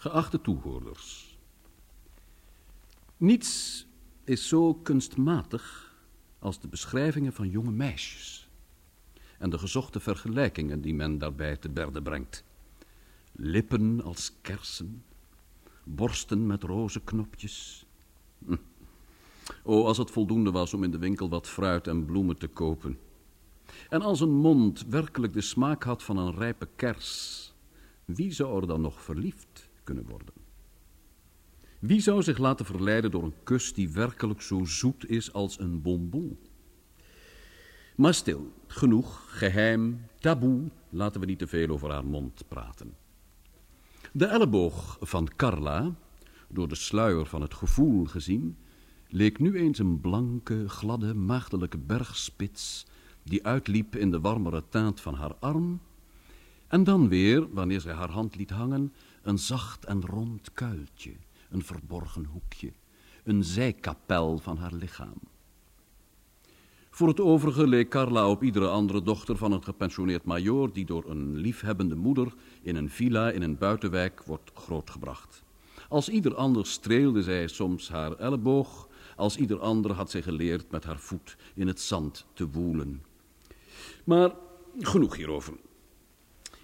Geachte toehoorders. Niets is zo kunstmatig als de beschrijvingen van jonge meisjes en de gezochte vergelijkingen die men daarbij te berde brengt. Lippen als kersen, borsten met roze knopjes. Hm. O, als het voldoende was om in de winkel wat fruit en bloemen te kopen. En als een mond werkelijk de smaak had van een rijpe kers, wie zou er dan nog verliefd kunnen worden? Wie zou zich laten verleiden door een kus die werkelijk zo zoet is als een bonbon? Maar stil, genoeg, geheim, taboe, laten we niet te veel over haar mond praten. De elleboog van Carla, door de sluier van het gevoel gezien, leek nu eens een blanke, gladde, maagdelijke bergspits die uitliep in de warmere taant van haar arm, en dan weer, wanneer zij haar hand liet hangen, een zacht en rond kuiltje, een verborgen hoekje, een zijkapel van haar lichaam. Voor het overige leek Carla op iedere andere dochter van een gepensioneerd majoor die door een liefhebbende moeder in een villa in een buitenwijk wordt grootgebracht. Als ieder ander streelde zij soms haar elleboog, als ieder ander had zij geleerd met haar voet in het zand te woelen. Maar genoeg hierover.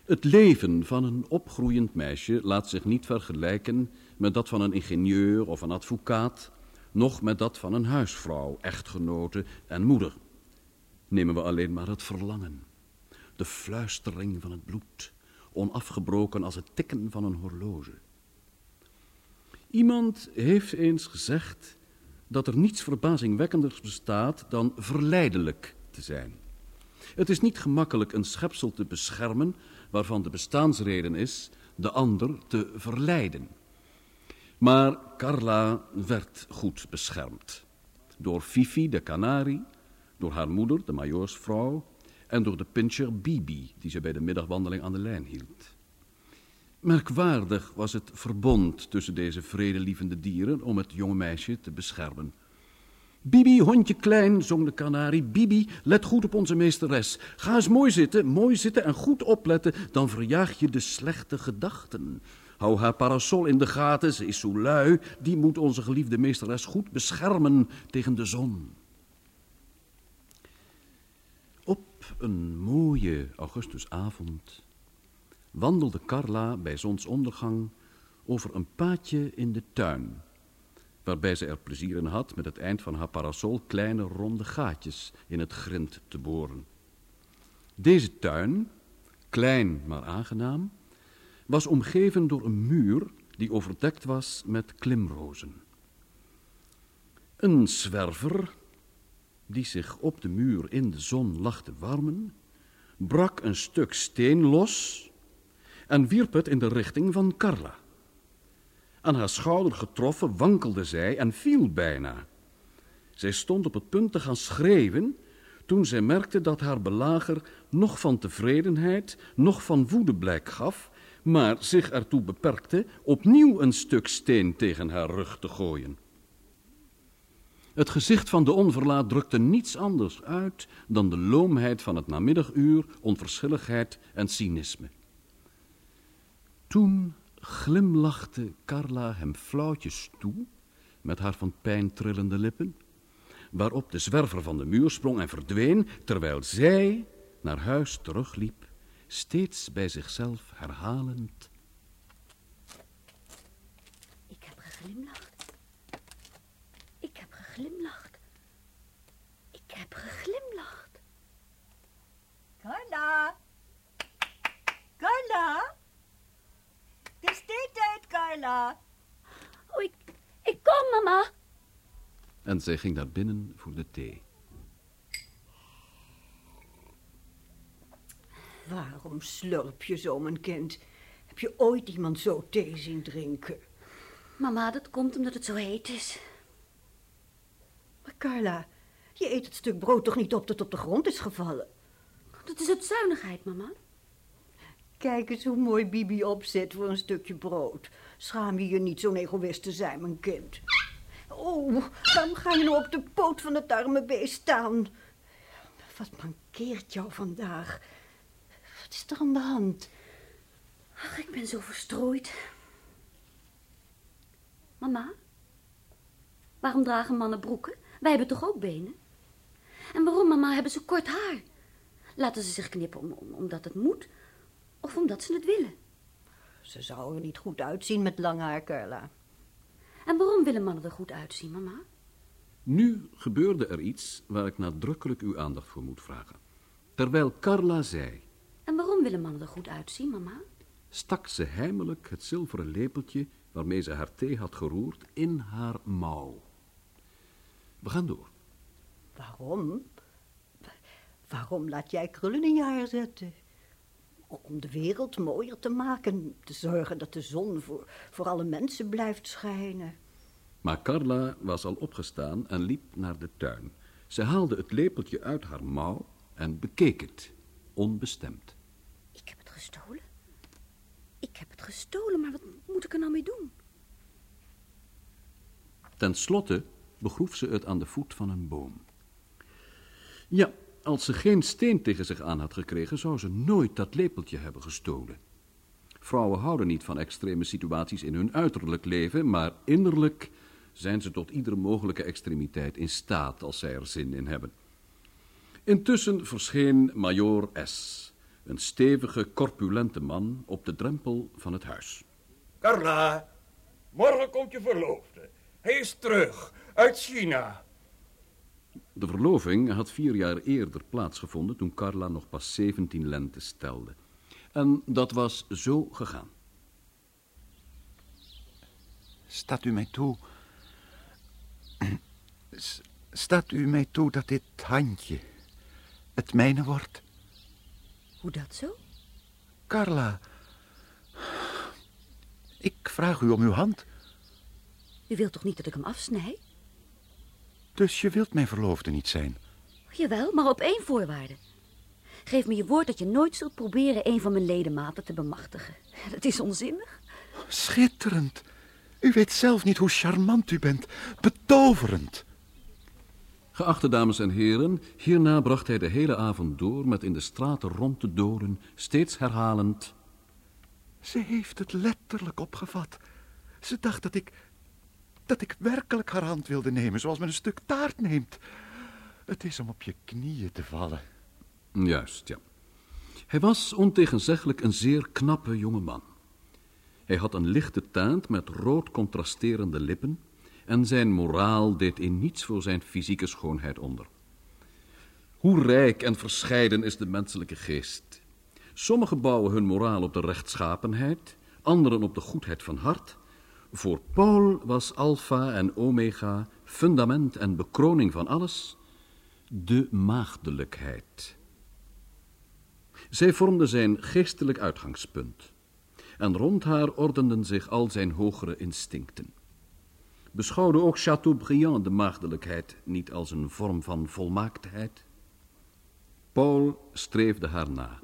Het leven van een opgroeiend meisje laat zich niet vergelijken met dat van een ingenieur of een advocaat, noch met dat van een huisvrouw, echtgenote en moeder. Nemen we alleen maar het verlangen, de fluistering van het bloed, onafgebroken als het tikken van een horloge. Iemand heeft eens gezegd dat er niets verbazingwekkenders bestaat dan verleidelijk te zijn. Het is niet gemakkelijk een schepsel te beschermen waarvan de bestaansreden is de ander te verleiden. Maar Carla werd goed beschermd. Door Fifi, de kanarie, door haar moeder, de majoorsvrouw, en door de pincher Bibi, die ze bij de middagwandeling aan de lijn hield. Merkwaardig was het verbond tussen deze vredelievende dieren om het jonge meisje te beschermen. Bibi, hondje klein, zong de kanarie. Bibi, let goed op onze meesteres. Ga eens mooi zitten, mooi zitten en goed opletten, dan verjaag je de slechte gedachten. Hou haar parasol in de gaten, ze is zo lui. Die moet onze geliefde meesteres goed beschermen tegen de zon. Op een mooie augustusavond wandelde Carla bij zonsondergang over een paadje in de tuin waarbij ze er plezier in had met het eind van haar parasol kleine ronde gaatjes in het grind te boren. Deze tuin, klein maar aangenaam, was omgeven door een muur die overdekt was met klimrozen. Een zwerver, die zich op de muur in de zon lag te warmen, brak een stuk steen los en wierp het in de richting van Carla. Aan haar schouder getroffen wankelde zij en viel bijna. Zij stond op het punt te gaan schreeuwen toen zij merkte dat haar belager nog van tevredenheid, nog van woede blijk gaf, maar zich ertoe beperkte opnieuw een stuk steen tegen haar rug te gooien. Het gezicht van de onverlaat drukte niets anders uit dan de loomheid van het namiddaguur, onverschilligheid en cynisme. Toen glimlachte Carla hem flauwtjes toe, met haar van pijn trillende lippen, waarop de zwerver van de muur sprong en verdween, terwijl zij naar huis terugliep, steeds bij zichzelf herhalend. Ik heb geglimlacht. Ik heb geglimlacht. Ik heb geglimlacht. Carla! Carla! Carla. Oh, ik, ik kom, mama. En zij ging naar binnen voor de thee. Waarom slurp je zo, mijn kind? Heb je ooit iemand zo thee zien drinken? Mama, dat komt omdat het zo heet is. Maar Carla, je eet het stuk brood toch niet op dat op de grond is gevallen? Dat is uit zuinigheid, mama. Kijk eens hoe mooi Bibi opzet voor een stukje brood. Schaam je je niet zo'n egoïst te zijn, mijn kind. Oh, waarom ga je nou op de poot van het arme beest staan? Wat mankeert jou vandaag? Wat is er aan de hand? Ach, ik ben zo verstrooid. Mama? Waarom dragen mannen broeken? Wij hebben toch ook benen? En waarom, mama, hebben ze kort haar? Laten ze zich knippen om, om- omdat het moet? Of omdat ze het willen? Ze zou er niet goed uitzien met lang haar, Carla. En waarom willen mannen er goed uitzien, mama? Nu gebeurde er iets waar ik nadrukkelijk uw aandacht voor moet vragen. Terwijl Carla zei, En waarom willen mannen er goed uitzien, mama? stak ze heimelijk het zilveren lepeltje waarmee ze haar thee had geroerd in haar mouw. We gaan door. Waarom? Wa- Waarom laat jij krullen in je haar zetten? Om de wereld mooier te maken. Te zorgen dat de zon voor, voor alle mensen blijft schijnen. Maar Carla was al opgestaan en liep naar de tuin. Ze haalde het lepeltje uit haar mouw en bekeek het, onbestemd. Ik heb het gestolen. Ik heb het gestolen, maar wat moet ik er nou mee doen? Ten slotte begroef ze het aan de voet van een boom. Ja, als ze geen steen tegen zich aan had gekregen, zou ze nooit dat lepeltje hebben gestolen. Vrouwen houden niet van extreme situaties in hun uiterlijk leven, maar innerlijk zijn ze tot iedere mogelijke extremiteit in staat als zij er zin in hebben. Intussen verscheen Major S., een stevige, corpulente man, op de drempel van het huis. Carla, morgen komt je verloofde. Hij is terug, uit China. De verloving had vier jaar eerder plaatsgevonden toen Carla nog pas 17 lente stelde. En dat was zo gegaan. Staat u mij toe... Staat u mij toe dat dit handje het mijne wordt? Hoe dat zo? Carla, ik vraag u om uw hand. U wilt toch niet dat ik hem afsnij? Dus je wilt mijn verloofde niet zijn? Jawel, maar op één voorwaarde. Geef me je woord dat je nooit zult proberen een van mijn ledematen te bemachtigen. Dat is onzinnig. Schitterend. U weet zelf niet hoe charmant u bent. Betoverend. Geachte dames en heren, hierna bracht hij de hele avond door met in de straten rond te dolen, steeds herhalend... Ze heeft het letterlijk opgevat. Ze dacht dat ik... dat ik werkelijk haar hand wilde nemen, zoals men een stuk taart neemt. Het is om op je knieën te vallen. Juist, ja. Hij was ontegenzeggelijk een zeer knappe jonge man. Hij had een lichte taant met rood contrasterende lippen en zijn moraal deed in niets voor zijn fysieke schoonheid onder. Hoe rijk en verscheiden is de menselijke geest. Sommigen bouwen hun moraal op de rechtschapenheid, anderen op de goedheid van hart. Voor Paul was alfa en omega, fundament en bekroning van alles, de maagdelijkheid. Zij vormde zijn geestelijk uitgangspunt. En rond haar ordenden zich al zijn hogere instincten. Beschouwde ook Chateaubriand de maagdelijkheid niet als een vorm van volmaaktheid? Paul streefde haar na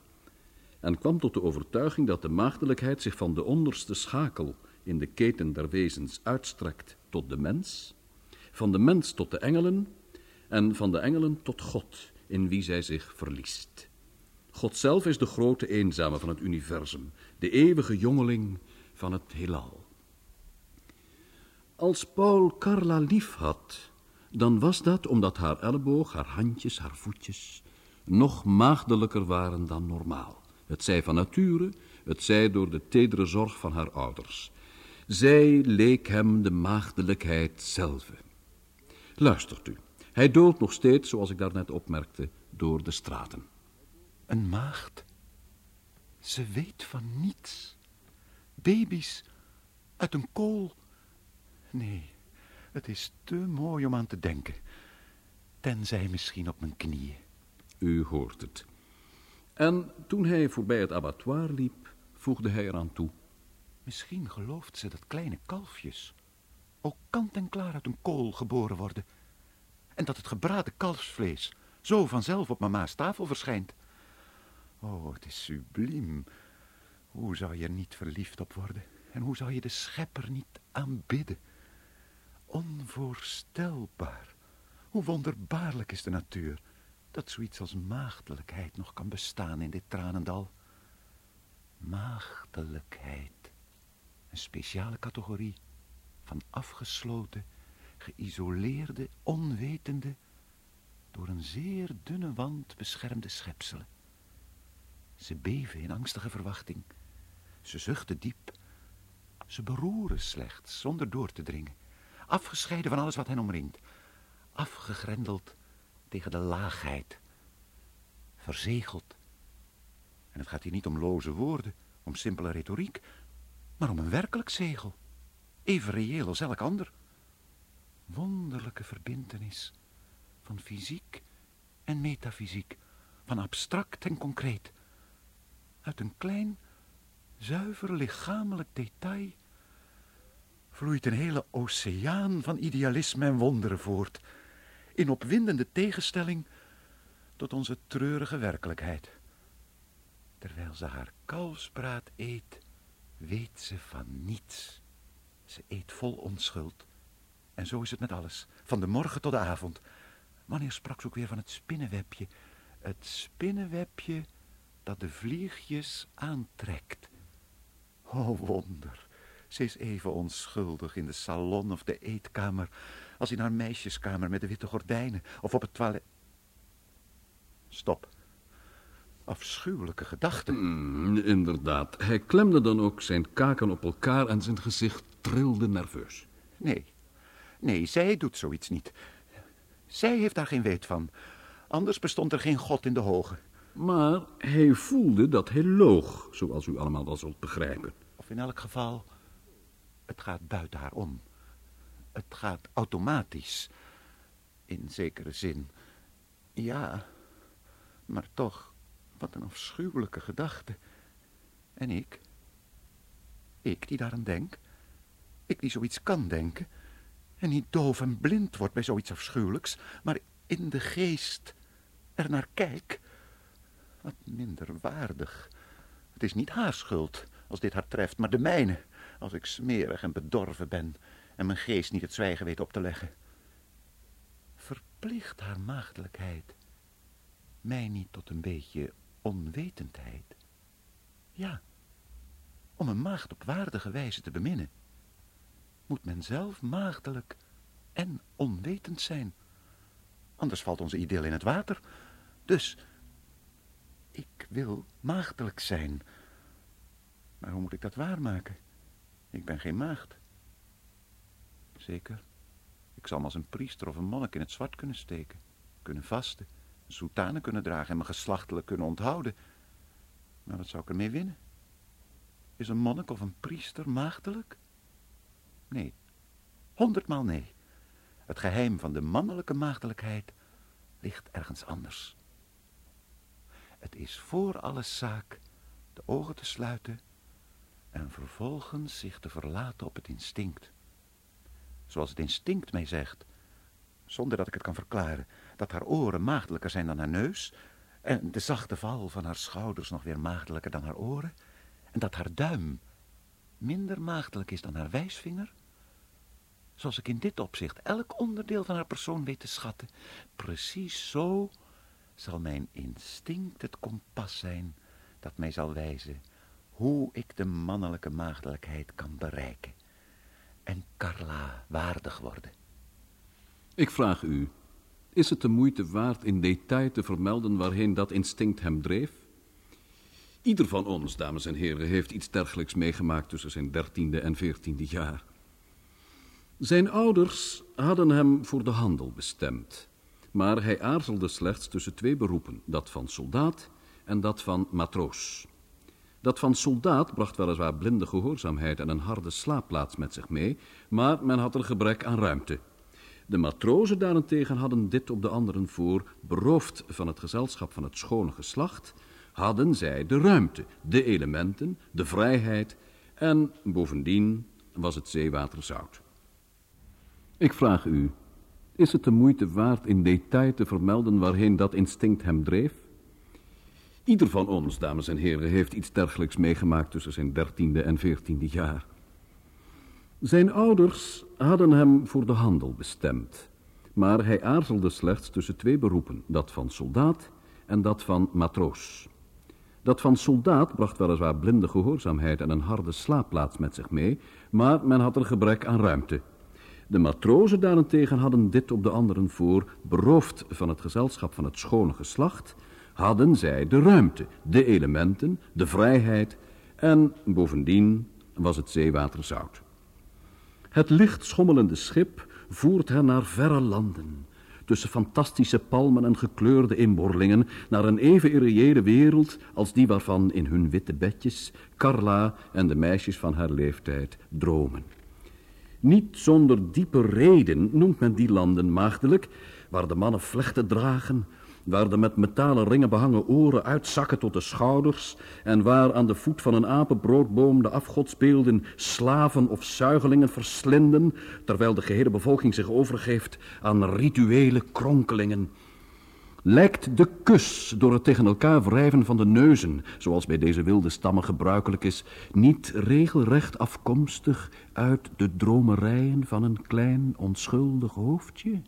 en kwam tot de overtuiging dat de maagdelijkheid zich van de onderste schakel in de keten der wezens uitstrekt tot de mens, van de mens tot de engelen en van de engelen tot God, in wie zij zich verliest. God zelf is de grote eenzame van het universum, de eeuwige jongeling van het heelal. Als Paul Carla lief had, dan was dat omdat haar elleboog, haar handjes, haar voetjes nog maagdelijker waren dan normaal. Het zij van nature, het zij door de tedere zorg van haar ouders. Zij leek hem de maagdelijkheid zelve. Luistert u, hij doolt nog steeds, zoals ik daarnet opmerkte, door de straten. Een maagd. Ze weet van niets. Baby's uit een kool. Nee, het is te mooi om aan te denken. Tenzij misschien op mijn knieën. U hoort het. En toen hij voorbij het abattoir liep, voegde hij eraan toe. Misschien gelooft ze dat kleine kalfjes ook kant en klaar uit een kool geboren worden. En dat het gebraden kalfsvlees zo vanzelf op mama's tafel verschijnt. Oh, het is subliem. Hoe zou je er niet verliefd op worden? En hoe zou je de schepper niet aanbidden? Onvoorstelbaar. Hoe wonderbaarlijk is de natuur, dat zoiets als maagdelijkheid nog kan bestaan in dit tranendal. Maagdelijkheid. Een speciale categorie van afgesloten, geïsoleerde, onwetende, door een zeer dunne wand beschermde schepselen. Ze beven in angstige verwachting. Ze zuchten diep. Ze beroeren slechts, zonder door te dringen. Afgescheiden van alles wat hen omringt. Afgegrendeld tegen de laagheid. Verzegeld. En het gaat hier niet om loze woorden, om simpele retoriek, maar om een werkelijk zegel. Even reëel als elk ander. Wonderlijke verbintenis van fysiek en metafysiek, van abstract en concreet. Uit een klein, zuiver lichamelijk detail vloeit een hele oceaan van idealisme en wonderen voort, in opwindende tegenstelling tot onze treurige werkelijkheid. Terwijl ze haar kalfsbraad eet, weet ze van niets. Ze eet vol onschuld. En zo is het met alles, van de morgen tot de avond. Wanneer sprak ze ook weer van het spinnenwebje? Het spinnenwebje dat de vliegjes aantrekt. O wonder, ze is even onschuldig in de salon of de eetkamer... als in haar meisjeskamer met de witte gordijnen of op het toilet. Stop. Afschuwelijke gedachten. Mm, inderdaad. Hij klemde dan ook zijn kaken op elkaar en zijn gezicht trilde nerveus. Nee, nee, zij doet zoiets niet. Zij heeft daar geen weet van. Anders bestond er geen God in de hoge. Maar hij voelde dat hij loog, zoals u allemaal wel zult begrijpen. Of in elk geval, het gaat buiten haar om. Het gaat automatisch. In zekere zin. Ja, maar toch, wat een afschuwelijke gedachte. En ik? Ik die daaraan denk? Ik die zoiets kan denken? En niet doof en blind wordt bij zoiets afschuwelijks, maar in de geest er naar kijk? Wat minder waardig. Het is niet haar schuld als dit haar treft, maar de mijne, als ik smerig en bedorven ben en mijn geest niet het zwijgen weet op te leggen. Verplicht haar maagdelijkheid mij niet tot een beetje onwetendheid? Ja, om een maagd op waardige wijze te beminnen, moet men zelf maagdelijk en onwetend zijn. Anders valt onze idyll in het water. Dus, ik wil maagdelijk zijn. Maar hoe moet ik dat waarmaken? Ik ben geen maagd. Zeker, ik zal me als een priester of een monnik in het zwart kunnen steken, kunnen vasten, soutane kunnen dragen en me geslachtelijk kunnen onthouden. Maar wat zou ik ermee winnen? Is een monnik of een priester maagdelijk? Nee, honderdmaal nee. Het geheim van de mannelijke maagdelijkheid ligt ergens anders. Het is voor alle zaak de ogen te sluiten en vervolgens zich te verlaten op het instinct. Zoals het instinct mij zegt, zonder dat ik het kan verklaren, dat haar oren maagdelijker zijn dan haar neus, en de zachte val van haar schouders nog weer maagdelijker dan haar oren, en dat haar duim minder maagdelijk is dan haar wijsvinger, zoals ik in dit opzicht elk onderdeel van haar persoon weet te schatten, precies zo zal mijn instinct het kompas zijn dat mij zal wijzen hoe ik de mannelijke maagdelijkheid kan bereiken en Carla waardig worden. Ik vraag u, is het de moeite waard in detail te vermelden waarheen dat instinct hem dreef? Ieder van ons, dames en heren, heeft iets dergelijks meegemaakt tussen zijn dertiende en veertiende jaar. Zijn ouders hadden hem voor de handel bestemd, maar hij aarzelde slechts tussen twee beroepen, dat van soldaat en dat van matroos. Dat van soldaat bracht weliswaar blinde gehoorzaamheid en een harde slaapplaats met zich mee, maar men had een gebrek aan ruimte. De matrozen daarentegen hadden dit op de anderen voor, beroofd van het gezelschap van het schone geslacht, hadden zij de ruimte, de elementen, de vrijheid en bovendien was het zeewater zout. Ik vraag u, is het de moeite waard in detail te vermelden waarheen dat instinct hem dreef? Ieder van ons, dames en heren, heeft iets dergelijks meegemaakt tussen zijn dertiende en veertiende jaar. Zijn ouders hadden hem voor de handel bestemd, maar hij aarzelde slechts tussen twee beroepen, dat van soldaat en dat van matroos. Dat van soldaat bracht weliswaar blinde gehoorzaamheid en een harde slaapplaats met zich mee, maar men had een gebrek aan ruimte. De matrozen daarentegen hadden dit op de anderen voor, beroofd van het gezelschap van het schone geslacht, hadden zij de ruimte, de elementen, de vrijheid en bovendien was het zeewater zout. Het licht schommelende schip voert hen naar verre landen, tussen fantastische palmen en gekleurde inborlingen, naar een even irreële wereld als die waarvan in hun witte bedjes Carla en de meisjes van haar leeftijd dromen. Niet zonder diepe reden noemt men die landen maagdelijk, waar de mannen vlechten dragen, waar de met metalen ringen behangen oren uitzakken tot de schouders en waar aan de voet van een apenbroodboom de afgodsbeelden slaven of zuigelingen verslinden, terwijl de gehele bevolking zich overgeeft aan rituele kronkelingen. Lijkt de kus door het tegen elkaar wrijven van de neuzen, zoals bij deze wilde stammen gebruikelijk is, niet regelrecht afkomstig uit de dromerijen van een klein onschuldig hoofdje?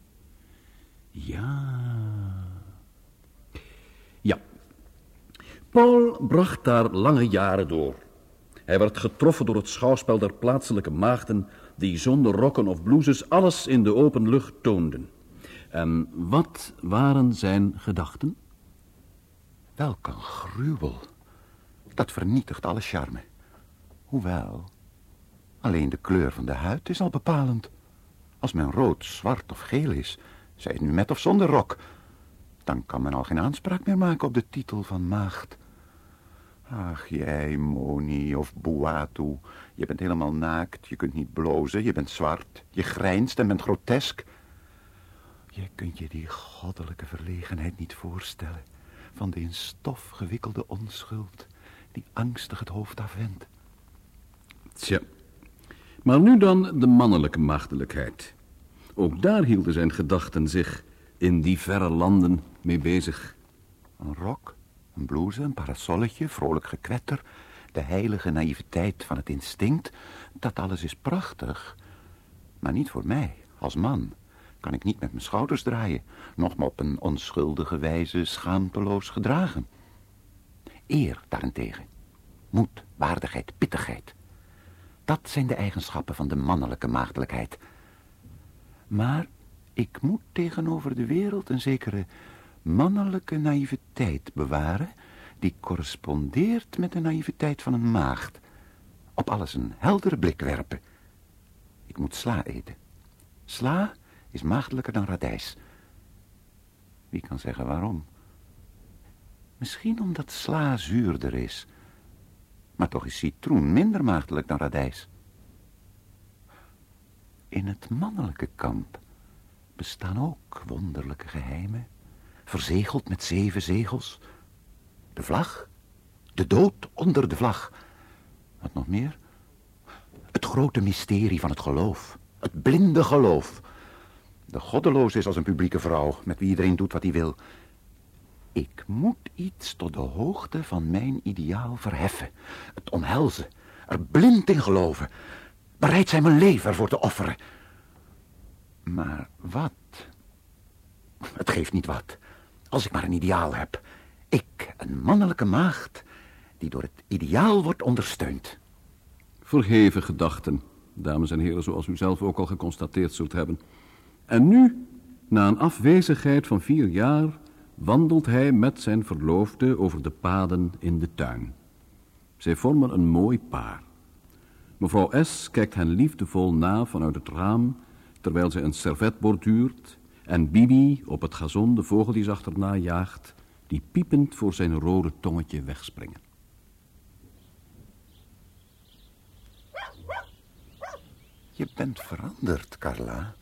Ja. Ja. Paul bracht daar lange jaren door. Hij werd getroffen door het schouwspel der plaatselijke maagden, die zonder rokken of blouses alles in de open lucht toonden. En wat waren zijn gedachten? Welk een gruwel. Dat vernietigt alle charme. Hoewel, alleen de kleur van de huid is al bepalend. Als men rood, zwart of geel is, zij het nu met of zonder rok, dan kan men al geen aanspraak meer maken op de titel van maagd. Ach, jij, Moni of Boatu, je bent helemaal naakt, je kunt niet blozen, je bent zwart, je grijnst en bent grotesk. Je kunt je die goddelijke verlegenheid niet voorstellen van de in stof gewikkelde onschuld die angstig het hoofd afwendt. Tja, maar nu dan de mannelijke maagdelijkheid. Ook daar hielden zijn gedachten zich in die verre landen mee bezig. Een rok, een blouse, een parasolletje, vrolijk gekwetter, de heilige naïviteit van het instinct, dat alles is prachtig, maar niet voor mij, als man kan ik niet met mijn schouders draaien, nog maar op een onschuldige wijze schaamteloos gedragen. Eer daarentegen, moed, waardigheid, pittigheid, dat zijn de eigenschappen van de mannelijke maagdelijkheid. Maar ik moet tegenover de wereld een zekere mannelijke naïviteit bewaren, die correspondeert met de naïviteit van een maagd. Op alles een heldere blik werpen. Ik moet sla eten. Sla is maagdelijker dan radijs. Wie kan zeggen waarom? Misschien omdat sla zuurder is. Maar toch is citroen minder maagdelijk dan radijs. In het mannelijke kamp bestaan ook wonderlijke geheimen, verzegeld met zeven zegels. De vlag, de dood onder de vlag. Wat nog meer? Het grote mysterie van het geloof, het blinde geloof. De goddeloos is als een publieke vrouw, met wie iedereen doet wat hij wil. Ik moet iets tot de hoogte van mijn ideaal verheffen. Het omhelzen, er blind in geloven. Bereid zijn mijn leven ervoor te offeren. Maar wat? Het geeft niet wat. Als ik maar een ideaal heb. Ik, een mannelijke maagd, die door het ideaal wordt ondersteund. Verheven gedachten, dames en heren, zoals u zelf ook al geconstateerd zult hebben. En nu, na een afwezigheid van vier jaar, wandelt hij met zijn verloofde over de paden in de tuin. Zij vormen een mooi paar. Mevrouw S. kijkt hen liefdevol na vanuit het raam, terwijl zij een servet borduurt, en Bibi op het gazon de vogel die ze achterna jaagt, die piepend voor zijn rode tongetje wegspringen. Je bent veranderd, Carla.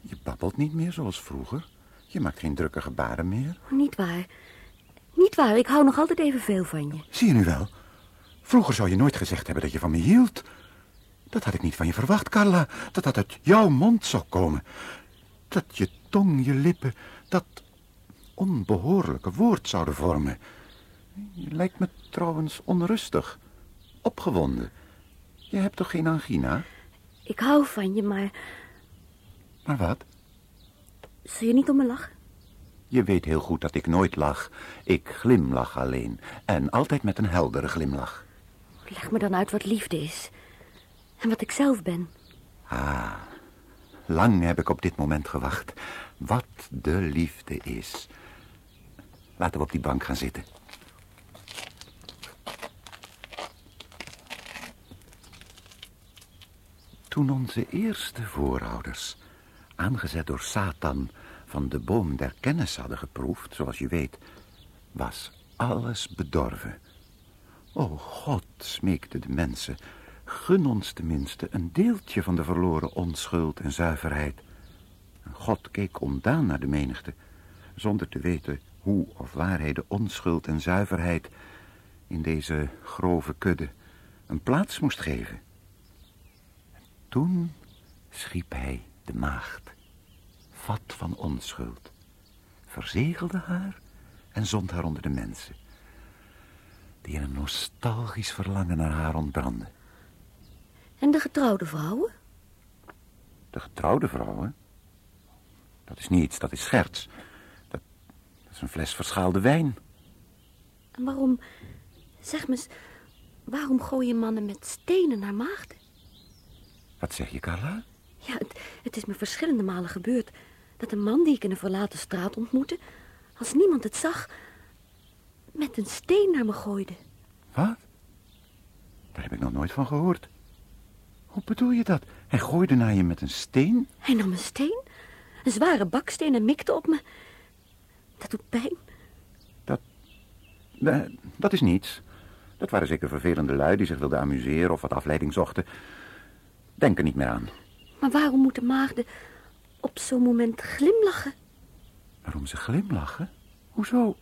Je babbelt niet meer zoals vroeger. Je maakt geen drukke gebaren meer. Niet waar. Niet waar, ik hou nog altijd evenveel van je. Zie je nu wel? Vroeger zou je nooit gezegd hebben dat je van me hield. Dat had ik niet van je verwacht, Carla. Dat dat uit jouw mond zou komen. Dat je tong, je lippen, dat onbehoorlijke woord zouden vormen. Je lijkt me trouwens onrustig. Opgewonden. Je hebt toch geen angina? Ik hou van je, maar Maar wat? zul je niet om me lachen? Je weet heel goed dat ik nooit lach. Ik glimlach alleen. En altijd met een heldere glimlach. Leg me dan uit wat liefde is. En wat ik zelf ben. Ah, lang heb ik op dit moment gewacht. Wat de liefde is. Laten we op die bank gaan zitten. Toen onze eerste voorouders, aangezet door Satan, van de boom der kennis hadden geproefd, zoals je weet, was alles bedorven. O God, smeekten de mensen, gun ons tenminste een deeltje van de verloren onschuld en zuiverheid. En God keek ontdaan naar de menigte, zonder te weten hoe of waar hij de onschuld en zuiverheid in deze grove kudde een plaats moest geven. Toen schiep hij de maagd, vat van onschuld, verzegelde haar en zond haar onder de mensen, die in een nostalgisch verlangen naar haar ontbrandden. En de getrouwde vrouwen? De getrouwde vrouwen? Dat is niets, dat is scherts. Dat, dat is een fles verschaalde wijn. En waarom, zeg me eens, waarom gooien mannen met stenen naar maagden? Wat zeg je, Carla? Ja, het, het is me verschillende malen gebeurd dat een man die ik in een verlaten straat ontmoette, als niemand het zag, met een steen naar me gooide. Wat? Daar heb ik nog nooit van gehoord. Hoe bedoel je dat? Hij gooide naar je met een steen? Hij nam een steen, een zware baksteen en mikte op me. Dat doet pijn. Dat, eh, dat is niets. Dat waren zeker vervelende lui die zich wilden amuseren of wat afleiding zochten. Denk er niet meer aan. Maar waarom moeten maagden op zo'n moment glimlachen? Waarom ze glimlachen? Hoezo?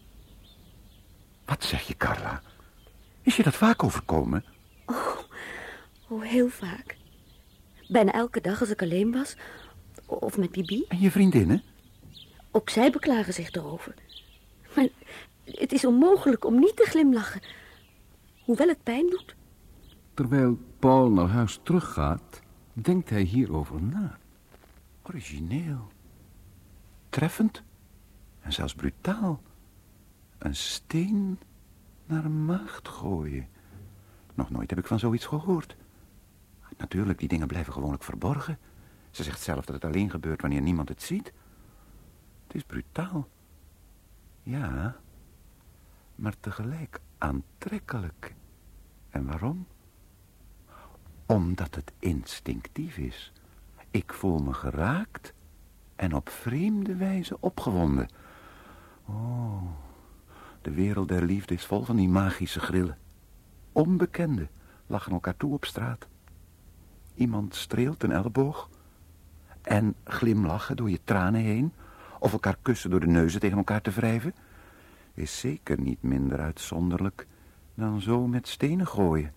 Wat zeg je, Carla? Is je dat vaak overkomen? Oh, heel vaak. Bijna elke dag als ik alleen was. Of met Bibi. En je vriendinnen? Ook zij beklagen zich erover. Maar het is onmogelijk om niet te glimlachen. Hoewel het pijn doet. Terwijl Paul naar huis teruggaat, denkt hij hierover na. Origineel. Treffend. En zelfs brutaal. Een steen naar een maagd gooien. Nog nooit heb ik van zoiets gehoord. Natuurlijk, die dingen blijven gewoonlijk verborgen. Ze zegt zelf dat het alleen gebeurt wanneer niemand het ziet. Het is brutaal. Ja, maar tegelijk aantrekkelijk. En waarom? Omdat het instinctief is. Ik voel me geraakt en op vreemde wijze opgewonden. Oh, de wereld der liefde is vol van die magische grillen. Onbekenden lachen elkaar toe op straat. Iemand streelt een elleboog en glimlachen door je tranen heen... of elkaar kussen door de neuzen tegen elkaar te wrijven... is zeker niet minder uitzonderlijk dan zo met stenen gooien.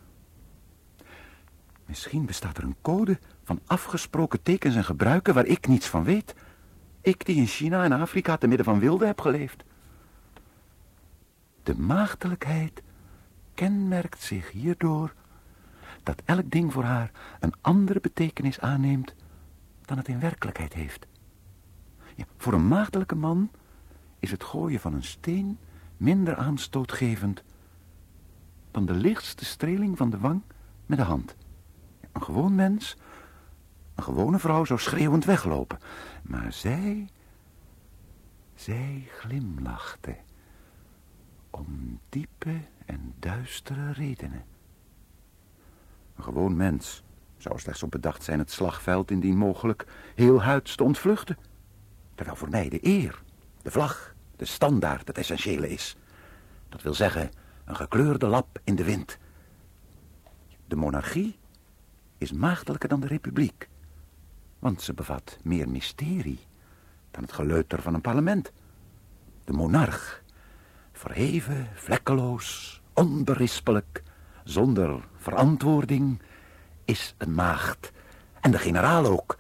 Misschien bestaat er een code van afgesproken tekens en gebruiken waar ik niets van weet. Ik die in China en Afrika te midden van wilden heb geleefd. De maagdelijkheid kenmerkt zich hierdoor dat elk ding voor haar een andere betekenis aanneemt dan het in werkelijkheid heeft. Voor een maagdelijke man is het gooien van een steen minder aanstootgevend dan de lichtste streling van de wang met de hand. Een gewoon mens, een gewone vrouw zou schreeuwend weglopen. Maar zij, zij glimlachte. Om diepe en duistere redenen. Een gewoon mens zou slechts op bedacht zijn het slagveld indien mogelijk heel huids te ontvluchten. Terwijl voor mij de eer, de vlag, de standaard het essentiële is. Dat wil zeggen, een gekleurde lap in de wind. De monarchie is maagdelijker dan de republiek. Want ze bevat meer mysterie dan het geleuter van een parlement. De monarch, verheven, vlekkeloos, onberispelijk, zonder verantwoording, is een maagd. En de generaal ook,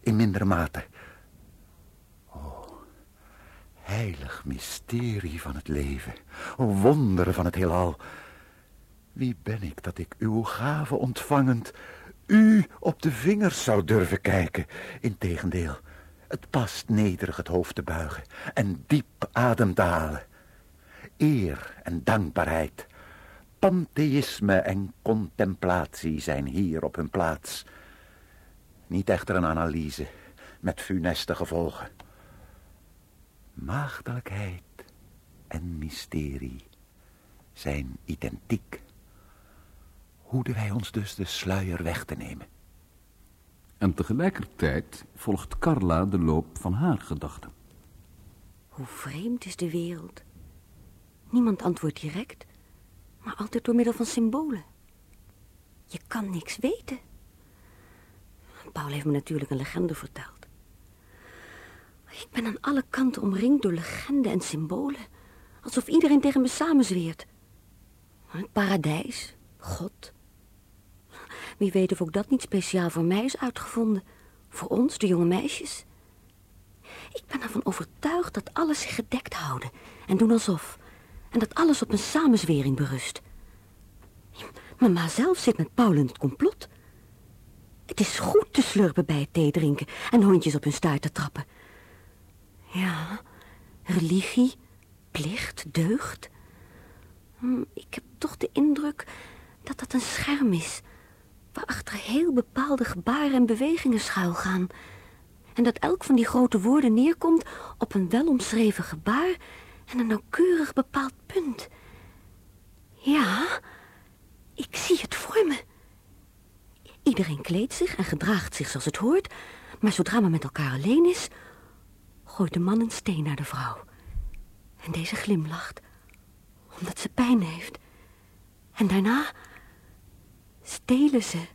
in mindere mate. Oh, heilig mysterie van het leven. O, wonderen van het heelal. Wie ben ik dat ik uw gave ontvangend u op de vingers zou durven kijken? Integendeel, Het past nederig het hoofd te buigen en diep adem te halen. Eer en dankbaarheid, pantheïsme en contemplatie zijn hier op hun plaats. Niet echter een analyse met funeste gevolgen. Maagdelijkheid en mysterie zijn identiek. Hoeden wij ons dus de sluier weg te nemen. En tegelijkertijd volgt Carla de loop van haar gedachten. Hoe vreemd is de wereld. Niemand antwoordt direct, maar altijd door middel van symbolen. Je kan niks weten. Paul heeft me natuurlijk een legende verteld. Ik ben aan alle kanten omringd door legenden en symbolen. Alsof iedereen tegen me samenzweert. Het paradijs, God. Wie weet of ook dat niet speciaal voor mij is uitgevonden. Voor ons, de jonge meisjes. Ik ben ervan overtuigd dat alles zich gedekt houden en doen alsof. En dat alles op een samenzwering berust. Mama zelf zit met Paul in het complot. Het is goed te slurpen bij het thee drinken en hondjes op hun staart te trappen. Ja, religie, plicht, deugd. Hm, ik heb toch de indruk dat dat een scherm is... waarachter heel bepaalde gebaren en bewegingen schuilgaan... en dat elk van die grote woorden neerkomt op een welomschreven gebaar... en een nauwkeurig bepaald punt. Ja, ik zie het voor me. Iedereen kleedt zich en gedraagt zich zoals het hoort... maar zodra men met elkaar alleen is... gooit de man een steen naar de vrouw... En deze glimlacht, omdat ze pijn heeft. En daarna stelen ze.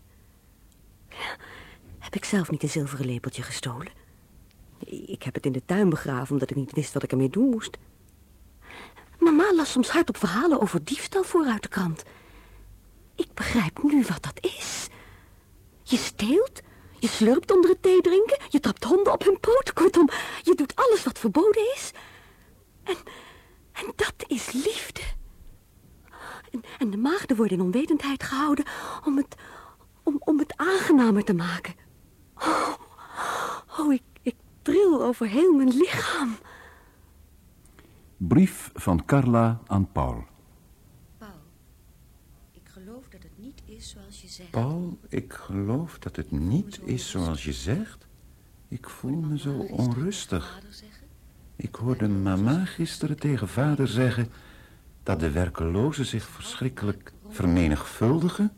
Heb ik zelf niet een zilveren lepeltje gestolen? Ik heb het in de tuin begraven omdat ik niet wist wat ik ermee doen moest. Mama las soms hardop verhalen over diefstal voor uit de krant. Ik begrijp nu wat dat is. Je steelt, je slurpt onder het thee drinken, je trapt honden op hun poot. Kortom, je doet alles wat verboden is. En, en dat is liefde. En, en de maagden worden in onwetendheid gehouden om het, om, om het aangenamer te maken. Oh, oh ik, ik tril over heel mijn lichaam. Brief van Carla aan Paul. Paul, ik geloof dat het niet is zoals je zegt. Paul, ik geloof dat het niet is zoals je zegt. Ik voel me zo onrustig. Ik hoorde mama gisteren tegen vader zeggen... dat de werkelozen zich verschrikkelijk vermenigvuldigen...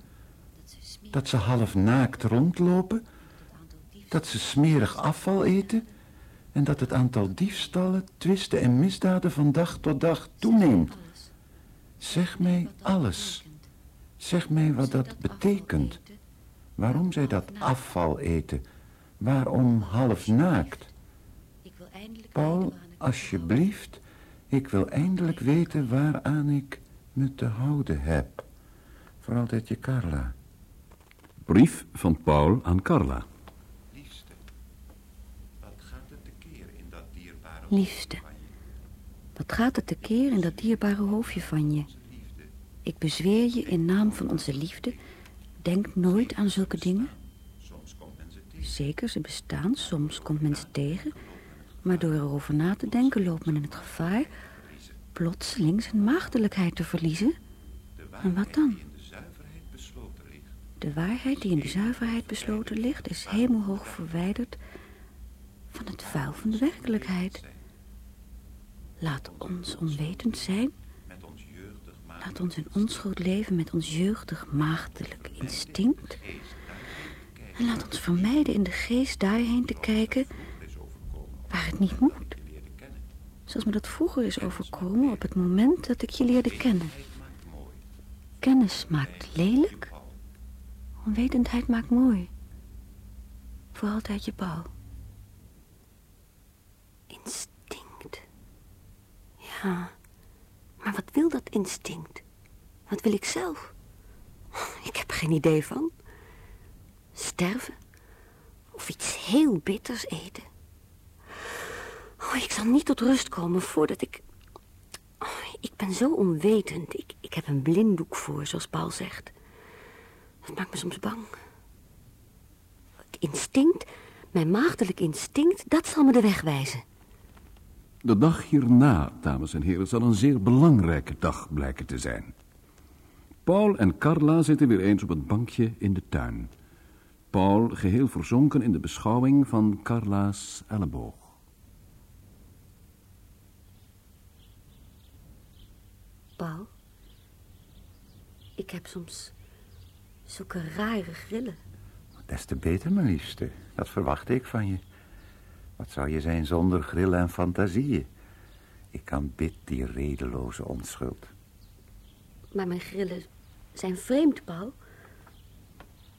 dat ze half naakt rondlopen... dat ze smerig afval eten... en dat het aantal diefstallen, twisten en misdaden van dag tot dag toeneemt. Zeg mij alles. Zeg mij wat dat betekent. Waarom zij dat afval eten? Waarom half naakt? Paul, alsjeblieft, ik wil eindelijk weten waaraan ik me te houden heb. Voor altijd je Carla. Brief van Paul aan Carla. Liefste, wat gaat het tekeer in dat dierbare Liefste, wat gaat het tekeer in dat dierbare hoofdje van je? Ik bezweer je in naam van onze liefde, denk nooit aan zulke dingen. Zeker, ze bestaan, soms komt men ze tegen. Maar door erover na te denken loopt men in het gevaar plotseling zijn maagdelijkheid te verliezen. En wat dan? De waarheid die in de zuiverheid besloten ligt, is hemelhoog verwijderd van het vuil van de werkelijkheid. Laat ons onwetend zijn. Laat ons in onschuld leven met ons jeugdig maagdelijk instinct. En laat ons vermijden in de geest daarheen te kijken waar het niet moet. Zoals me dat vroeger is overkomen op het moment dat ik je leerde kennen. Kennis maakt lelijk, onwetendheid maakt mooi. Voor altijd je Paul. Instinct. Ja, maar wat wil dat instinct? Wat wil ik zelf? Ik heb geen idee van. Sterven? Of iets heel bitters eten? Oh, ik zal niet tot rust komen voordat ik... Oh, ik ben zo onwetend. Ik, ik heb een blinddoek voor, zoals Paul zegt. Dat maakt me soms bang. Het instinct Mijn maagdelijk instinct, dat zal me de weg wijzen. De dag hierna, dames en heren, zal een zeer belangrijke dag blijken te zijn. Paul en Carla zitten weer eens op het bankje in de tuin. Paul geheel verzonken in de beschouwing van Carla's elleboog. Paul, ik heb soms zulke rare grillen. Des te beter, mijn liefste. Dat verwachtte ik van je. Wat zou je zijn zonder grillen en fantasieën? Ik aanbid die redeloze onschuld. Maar mijn grillen zijn vreemd, Paul.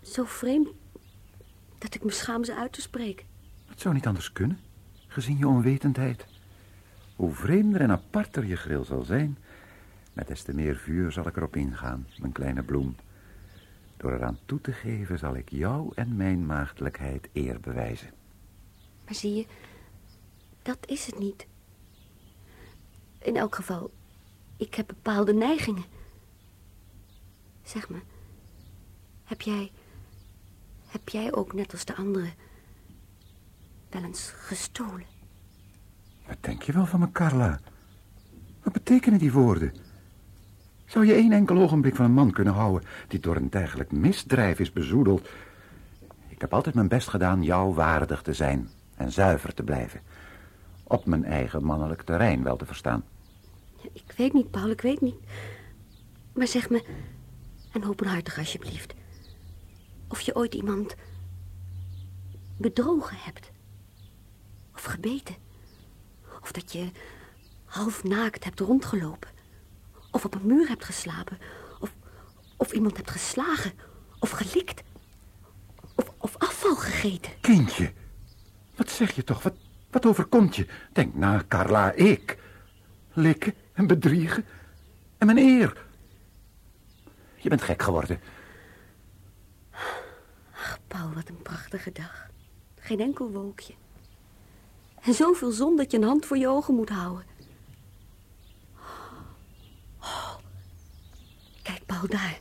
Zo vreemd dat ik me schaam ze uit te spreken. Het zou niet anders kunnen, gezien je onwetendheid. Hoe vreemder en aparter je grill zal zijn, met des te meer vuur zal ik erop ingaan, mijn kleine bloem. Door eraan toe te geven zal ik jou en mijn maagdelijkheid eer bewijzen. Maar zie je, dat is het niet. In elk geval, ik heb bepaalde neigingen. Zeg me, heb jij, heb jij ook net als de anderen wel eens gestolen? Wat denk je wel van me, Carla? Wat betekenen die woorden? Zou je één enkel ogenblik van een man kunnen houden... die door een dergelijk misdrijf is bezoedeld? Ik heb altijd mijn best gedaan jou waardig te zijn... en zuiver te blijven. Op mijn eigen mannelijk terrein wel te verstaan. Ik weet niet, Paul, ik weet niet. Maar zeg me, en openhartig alsjeblieft... of je ooit iemand bedrogen hebt. Of gebeten. Of dat je half naakt hebt rondgelopen. Of op een muur hebt geslapen. Of, of iemand hebt geslagen. Of gelikt. Of, of afval gegeten. Kindje, wat zeg je toch? Wat, wat overkomt je? Denk na, Carla, ik. Likken en bedriegen. En mijn eer. Je bent gek geworden. Ach, Paul, wat een prachtige dag. Geen enkel wolkje. En zoveel zon dat je een hand voor je ogen moet houden. Oh. Kijk, Paul, daar.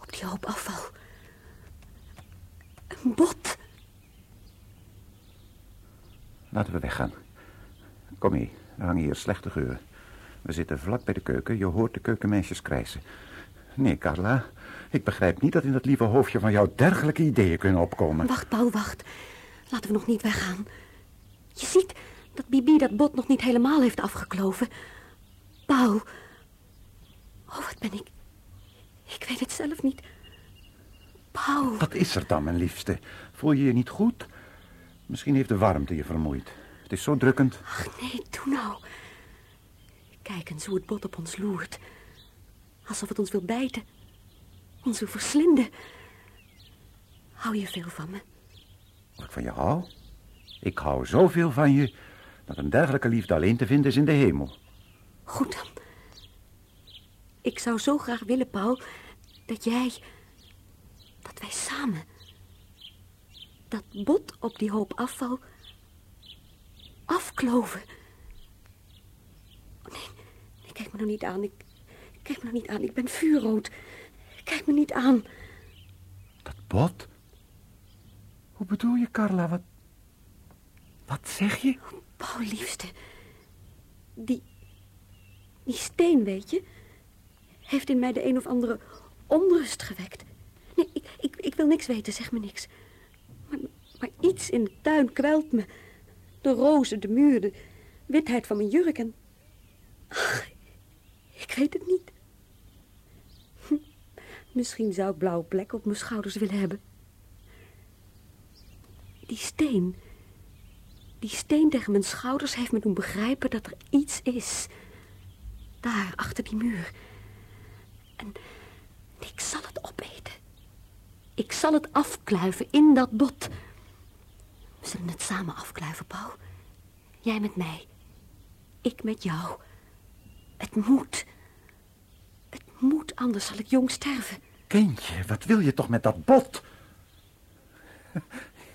Op die hoop afval. Een bot. Laten we weggaan. Kom mee, er hangen hier slechte geuren. We zitten vlak bij de keuken, je hoort de keukenmeisjes krijsen. Nee, Carla, ik begrijp niet dat in dat lieve hoofdje van jou dergelijke ideeën kunnen opkomen. Wacht, Paul, wacht. Laten we nog niet weggaan. Je ziet dat Bibi dat bot nog niet helemaal heeft afgekloven. Paul. Oh, wat ben ik... Ik weet het zelf niet. Paul. Wat is er dan, mijn liefste? Voel je je niet goed? Misschien heeft de warmte je vermoeid. Het is zo drukkend. Ach, nee, doe nou. Kijk eens hoe het bot op ons loert. Alsof het ons wil bijten. Ons wil verslinden. Hou je veel van me? Wat ik van je hou? Ik hou zoveel van je... dat een dergelijke liefde alleen te vinden is in de hemel. Goed dan. Ik zou zo graag willen, Paul, dat jij... dat wij samen... dat bot op die hoop afval... afkloven. Oh, nee, nee, kijk me nou niet aan. Ik, kijk me nou niet aan. Ik ben vuurrood. Kijk me niet aan. Dat bot? Hoe bedoel je, Carla? Wat, wat zeg je? Paul, liefste. Die, die steen, weet je, heeft in mij de een of andere onrust gewekt. Nee, ik, ik, ik wil niks weten, zeg me niks. Maar, iets in de tuin kwelt me. De rozen, de muur, de witheid van mijn jurk en... Ach, ik weet het niet. Misschien zou ik blauwe plekken op mijn schouders willen hebben. Die steen... Die steen tegen mijn schouders heeft me doen begrijpen dat er iets is. Daar, achter die muur. En ik zal het opeten. Ik zal het afkluiven in dat bot. We zullen het samen afkluiven, Paul. Jij met mij. Ik met jou. Het moet. Het moet, anders zal ik jong sterven. Kindje, wat wil je toch met dat bot?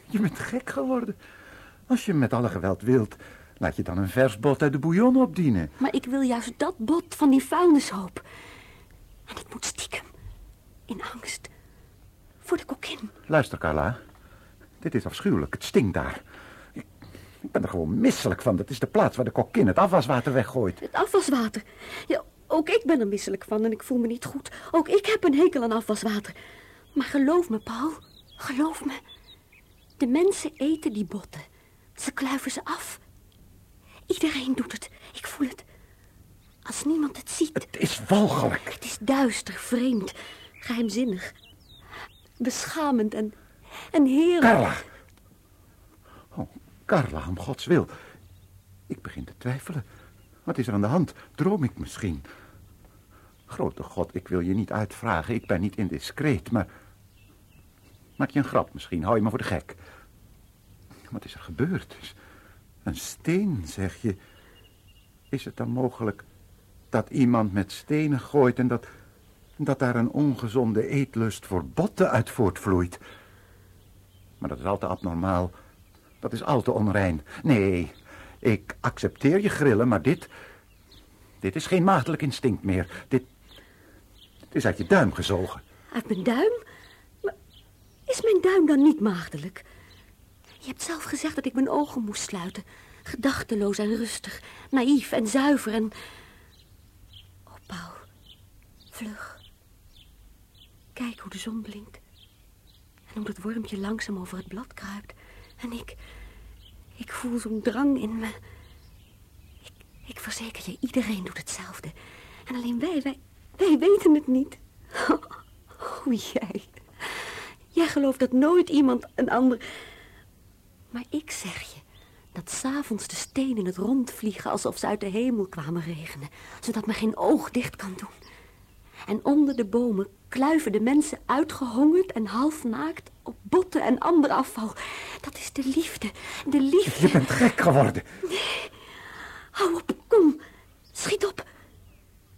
Je bent gek geworden. Als je met alle geweld wilt, laat je dan een vers bot uit de bouillon opdienen. Maar ik wil juist dat bot van die vuilnishoop. En het moet stiekem. In angst. Voor de kokkin. Luister, Carla. Dit is afschuwelijk. Het stinkt daar. Ik, ben er gewoon misselijk van. Dat is de plaats waar de kokkin het afwaswater weggooit. Het afwaswater. Ja, ook ik ben er misselijk van en ik voel me niet goed. Ook ik heb een hekel aan afwaswater. Maar geloof me, Paul. Geloof me. De mensen eten die botten. Ze kluiven ze af. Iedereen doet het. Ik voel het. Als niemand het ziet. Het is walgelijk. Het is duister, vreemd, geheimzinnig. Beschamend en, en. Carla. Oh, Carla, om gods wil. Ik begin te twijfelen. Wat is er aan de hand? Droom ik misschien? Grote god, ik wil je niet uitvragen. Ik ben niet indiscreet, maar... Maak je een grap misschien? Hou je me voor de gek? Wat is er gebeurd? Een steen, zeg je. Is het dan mogelijk dat iemand met stenen gooit... en dat, dat daar een ongezonde eetlust voor botten uit voortvloeit? Maar dat is al te abnormaal. Dat is al te onrein. Nee, ik accepteer je grillen, maar dit... Dit is geen maagdelijk instinct meer. Dit, dit is uit je duim gezogen. Uit mijn duim? Maar is mijn duim dan niet maagdelijk? Je hebt zelf gezegd dat ik mijn ogen moest sluiten. Gedachteloos en rustig. Naïef en zuiver en... Paul. Vlug. Kijk hoe de zon blinkt. En hoe dat wormpje langzaam over het blad kruipt. En ik... Ik voel zo'n drang in me. Ik, verzeker je, iedereen doet hetzelfde. En alleen wij, wij, wij weten het niet. Oh, jij. Jij gelooft dat nooit iemand een ander... Maar ik zeg je dat s'avonds de stenen het rond vliegen... alsof ze uit de hemel kwamen regenen. Zodat men geen oog dicht kan doen. En onder de bomen kluiven de mensen uitgehongerd en half naakt... op botten en ander afval. Dat is de liefde, de liefde. Je bent gek geworden. Nee, hou op, kom. Schiet op.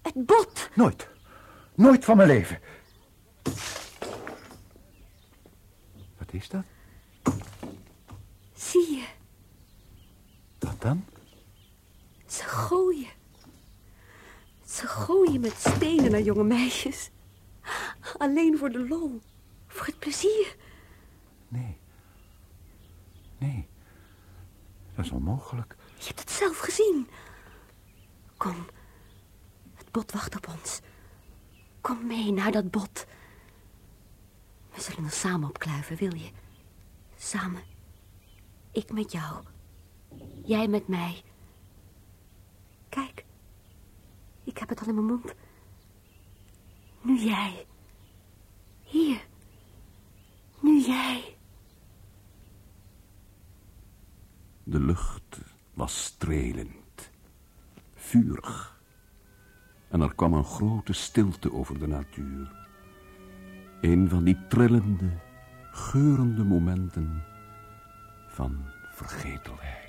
Het bot. Nooit. Nooit van mijn leven. Wat is dat? Zie je, Wat dan? ze gooien. Ze gooien met stenen naar jonge meisjes. Alleen voor de lol. Voor het plezier. Nee. Nee. Dat is onmogelijk. Je hebt het zelf gezien. Kom, het bot wacht op ons. Kom mee naar dat bot. We zullen er samen opkluiven, wil je? Samen. Ik met jou. Jij met mij. Kijk, ik heb het al in mijn mond. Nu jij. Hier. Nu jij. De lucht was strelend, vurig. En er kwam een grote stilte over de natuur. Een van die trillende, geurende momenten van vergetelheid.